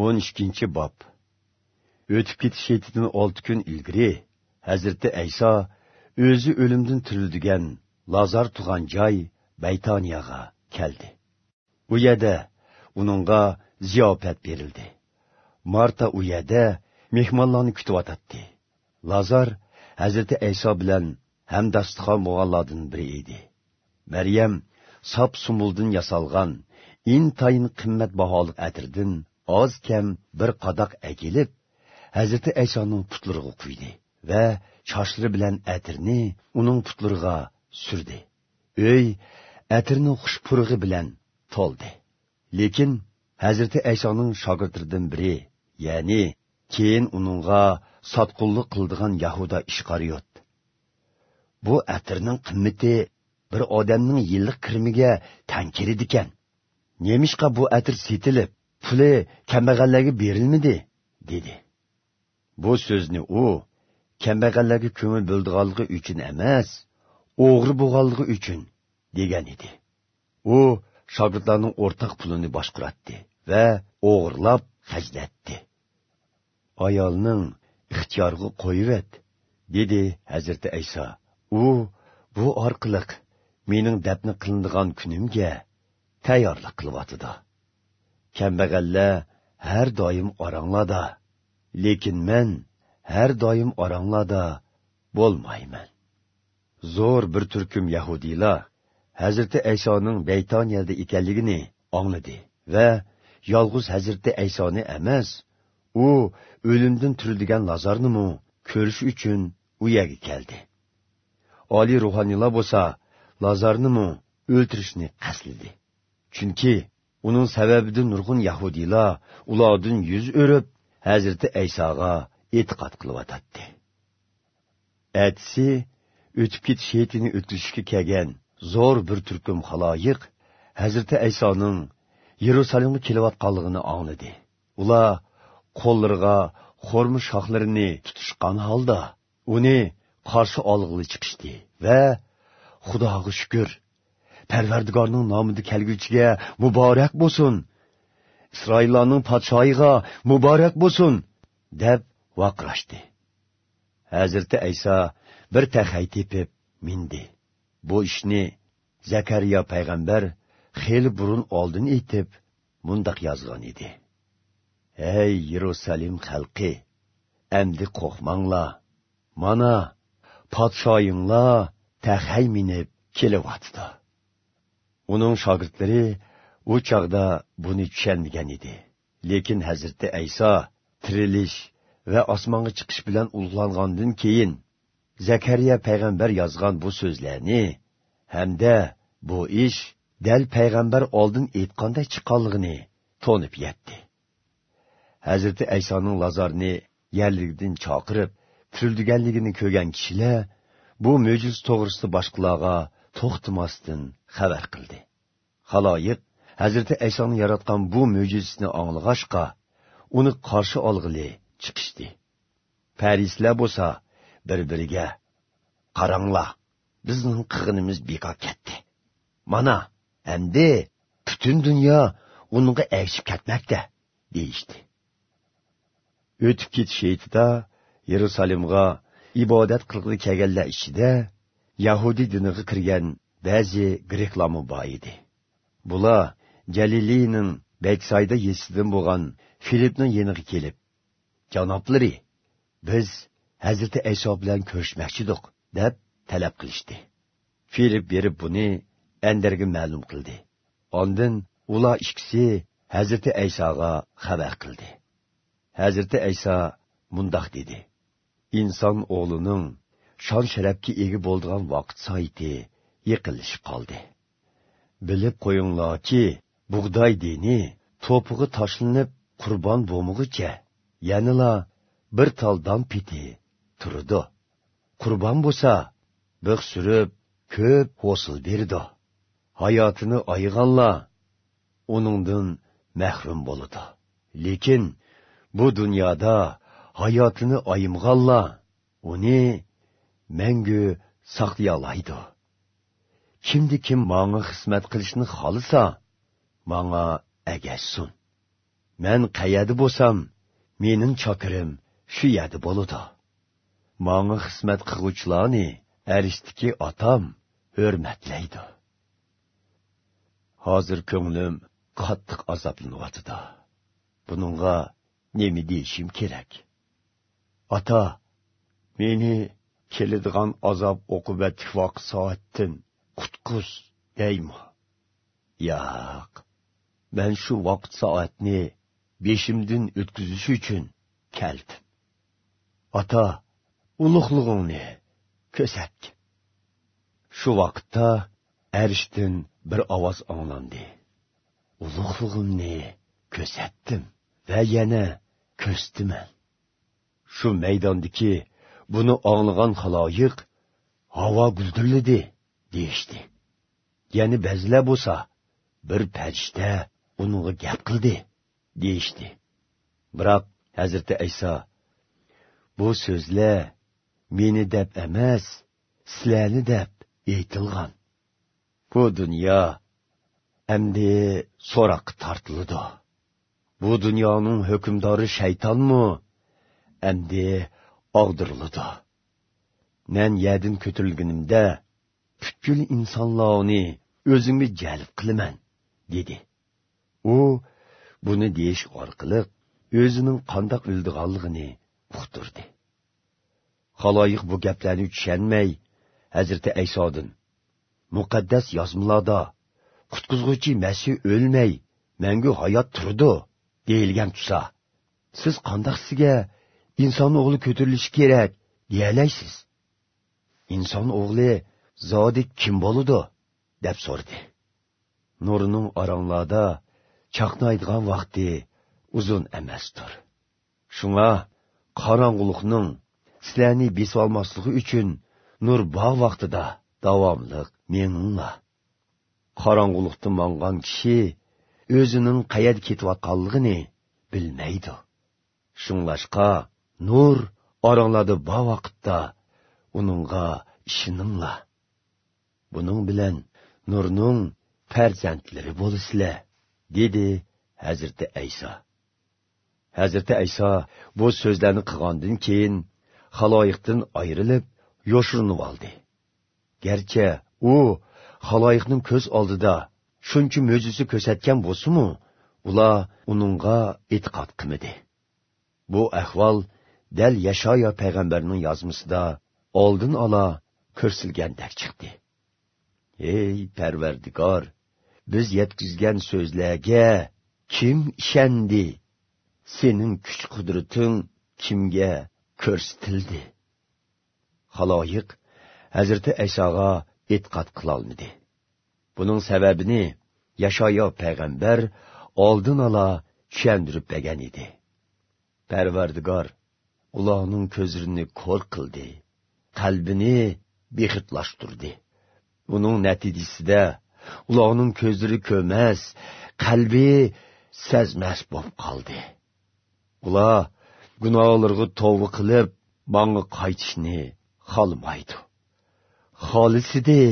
12 bob. O'tib ketish yetidan olti kun ilgari hazrati ayso o'zi o'limdan tirildigan lazar tug'an joy baytoniyaga keldi. U yerda uningga ziyofat berildi. Marta u yerda mehmonlarni kutyotdi lazar hazrati ayso bilan hamdastixon bo'lganlardan biri edi. Maryam sop sumuldin yasalgan intayin qimmat baholiq atirdin oz kam bir qadoq akilib hazrati aysoning putlariga quydi va choshlari bilan atirni uning putlariga surdi. Uy atirning xushpurg'i bilan to'ldi. Lekin hazrati aysoning shogirdlaridan biri ya'ni keyin uningga sotqunlik qildigan yahuda ishqariyot bu atirning qimmati bir odamning yillik kirimiga tang keladikan nemishqa bu atir setilib puli kambag'allarga berilmidi dedi. Bu so'zni u kambag'allarga ko'ngil bo'ldiganligi uchun emas o'g'ri bo'lganligi uchun degan edi. U shogirdlarning o'rtaq pulini boshqaratdi va o'g'irlab hajlatdi ayolning ixtiyorga qo'yivet dedi hazrati ayso. U bu orqaliq mening dafni qilinadigan kunimga tayyorlik qilyotidi. Kambag'allar har doim oranglarda lekin men har doim oranglarda bo'lmayman. Zo'r bir turkum yahudiylar hazrati aysoning baytoniyada ekanligini angladi va yolg'iz hazrati aysoni emas u o'limdan tirildigan lazarnimi ko'rish uchun u yerga keldi. Oliy ruhoniylar bo'lsa lazarnimi o'ltirishni qaslidi chunki uning sababidan nurg'un yahudiylar ulardan yuz o'rib hazrati aysoga e'tiqod qilyotadi atsi o'tib ketish hetini o'tkazishga kelgan zo'r bir turkum haloyiq hazrati aysoning yerusalimga kelayotganligini angladi ular qo'llariga xo'rma shoxlarini tutishgan holda uni qarshi olg'ili chiqishdi va xudoga shukur parvardigorning nomida kelguvchiga muborak bo'lsin. Isroillarning podshoyiga muborak bo'lsin deb vaqrashdi. hazrati ayso bir tahay tepib mindi. Bu ishni zakariya payg'ambar xeli burun oldin aytib mundoq yozgan edi. Ey yerusalim xalqi endi qo'rqmanglar. Mana podshoyinglar tahay minib kelyapti uning shogirdlari u chog'da buni tushanmagan edi. Lekin hazrati ayso tirilish va osmonga chiqish bilan ulug'langandan keyin zakariya payg'ambar yozgan bu so'zlarni hamda bu ish dal payg'ambar oldin aytganday chiqqanligini to'nib yetdi. Hazrati aysoning lazarni yerlikdan chaqirib tirildiganligini ko'rgan kishilar bu mo'jiz to'g'risida boshqalarga to'xtamasdan xabar qildi. Haloyiq hazrati aysoni yaratgan bu mo'jizasini anglag'ashqa uni qarshi olg'ili chiqishdi. Parislar bo'lsa bir biriga qaranglar bizning qig'inimiz bekor ketdi. Mana endi butun dunyo unga erishib ketmoqda deyishdi. O'tib ketish yetida yerusalimga ibodat qilg'ili kelganlar ichida Yahudi diniga kirgan ba'zi greklarmi bor edi. Bular jaliliyning beksayda yesidan bo'lgan filipning yeniga kelib janoblari biz hazrati ayso bilan ko'rishmoqchidik deb talab qilishdi. Filip berib buni Enderga ma'lum qildi. Ondan ular ikkisi hazrati aysoga xabar qildi. Hazrati ayso mundoq dedi inson o'g'lining shon sharafga ega bo'ldigan vaqt soiti yiqilishib qoldi. Bilib qo'yinglarki bug'doy dini to'pig'i tashlanib qurbon bo'lmog'icha yanila bir taldan piti turdi qurbon bo'lsa biq surib ko'p hosil berdi. Hayotini oyg'anlar uningdan mahrum bo'ladi. Lekin bu dunyoda hayotini oyimg'anlar uni mangu saqlayolaydi kimdi kim manga xizmat qilishni xohlasa manga agashsin man qayerda bo'lsam mening chokirim shu yerda bo'ludi manga xizmat qilg'uvchilarni arishdiki otam hurmatlaydi hozir ko'nglim qattiq azoblanyotidi buningga nima deyishim kerak ota meni keladigan azob oqibatli vaqt soatdan qutquz deymi? Yo'q. Man shu vaqt soatni beshimdan o'tkazish uchun keldim. Ota ulug'lig'ingni ko'rsat. Shu vaqtda arishdan bir ovoz anglandi. Ulug'lig'imni ko'rsatdim va yana ko'rsdiman shu maydondagi buni anglagan xaloyiq havo guldirlidi deyishdi yana ba'zilar bo'lsa bir farishta uningga gap qildi deyishdi biroq hazrati iso bu so'zlar meni deb emas sizlarni deb aytilgan bu dunyo endi so'roq tortiladi bu dunyoning hukmdori shaytonmi endi og'diriladi man yadin ko'tarilganimda butkul insonlarni o'zimga jalb qilaman dedi. U buni deyish orqali o'zining qandoq o'ldiganligini uqtirdi. Xaloyiq bu gaplarni tushunmay hazrati aysodin muqaddas yozmalarda qutqizg'uchi masih o'lmay mangu hayot turdi deyilgan tusa siz qandoq sizga inson o'g'li ko'tarilishi kerak deyalaysiz inson o'g'li zodi kim bo'ludi deb so'rdi nurning oronglarda chaqnaydigan vaqti uzun emasdir shunga qorong'ulikning sizlarni besolmasligi uchun nur bog' vaqtida davomliq meninglar qorong'ulikda mongan kishi o'zining qayerga ketayotganligini bilmaydi. Shunglashqa nur oranglarda ba vaqtda. Uningga ishoninglar. Buning bilan nurning farzandlari bo'lasizlar dedi hazrati ayso hazrati ayso bu so'zlarni qilgandan keyin haloyiqdan ayrilib yoshirinib oldi. Garchi u haloyiqning ko'z oldida shuncha mo'jiza ko'rsatgan bo'lsimu ular uningga e'tiqod qilmadi. Bu ahvol Dəl Yaşaya peyğəmbərinin yazması da oldun ala körsilgəndək çıxdı. Ey Pərverdigar, biz yetkizgən sözlərə kim işəndi? Senin güc qudretin kimə göstərildi? Xaloyiq Hazreti Əsağa etiqad qıla olmadı. Bunun səbəbini Yaşaya peyğəmbər oldun ala çəndirib bəgən idi. Pərverdigar ularning ko'zlarini ko'r qildi qalbini behitlashtirdi buning natijasida ularning ko'zlari ko'mas qalbi sezmas bo'lib qoldi. Ular gunohlarga tovba qilib manga qaytishni xohlamaydi. Xolisidi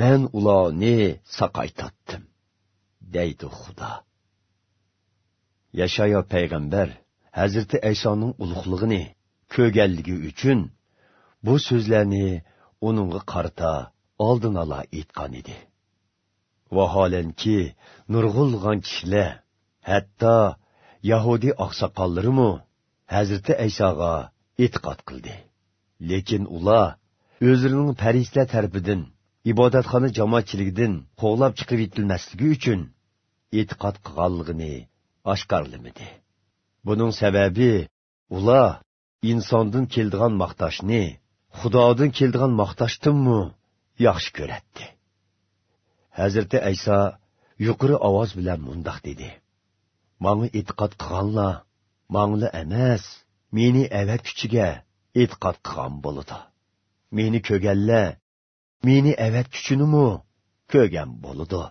men ularni saqaytatdim deydi xudo. Yashayo payg'ambar. Hazrati aysoning ulug'lig'ini ko'rganligi uchun bu so'zlarni uningga qarta oldin ola aytgan edi. Vaholanki nurg'ulg'an kishilar hatto yahudiy oqsoqollarimi hazrati aysoga e'tiqod qildi. Lekin ular o'zlarining farishtalar tarafidan ibodatxona jamoatchiligidan qo'g'lab chiqib etilmasligi uchun e'tiqod qilganligini oshkorlamadi. Buning sababi ular insondan keldigan maqtashni xudodan keldigan maqtashdinmi yaxshi ko'ratdi hazrati ayso yuqori ovoz bilan mundoq dedi. Manga e'tiqod qilganlar mangli emas meni avatkuchiga e'tiqod qilgan bo'ladi. Meni ko'rganlar meni avatkuchinimu ko'rgan bo'ladi.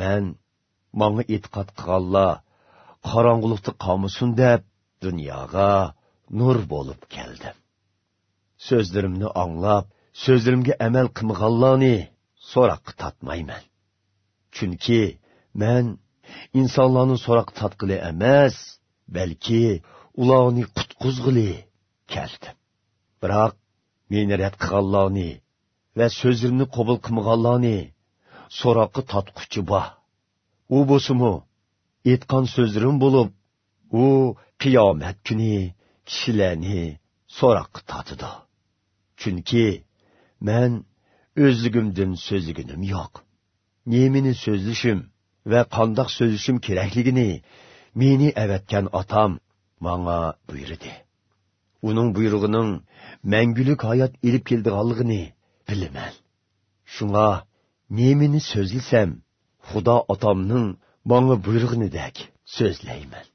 Man manga e'tiqod qilganlar qorong'ulikda qolmasin deb dunyoga nur bo'lib keldim so'zlarimni anglab so'zlarimga amal qilmaganlarni so'roqqa tatmayman. Chunki man insonlarni so'roq tatqili emas balki ularni qutqizg'ili keldim biroq meni rad qilganlarni va so'zimni qabul qilmaganlarni so'roqqa tatquchi bor. U bo'lsimu aytgan so'zlarim bo'lib u qiyomat kuni kishilarni so'roqqa totidi. Chunki man o'zligimdan so'zliginim yo'q. Nemini so'zlishim va qandoq so'zlishim kerakligini meni avatgan otam manga buyurdi. Uning buyrug'ining mangulik hayot ilib keldiganligini bilaman. Shunga nemini so'zlasam xudo otamning manga buyrug'inidek so'zlayman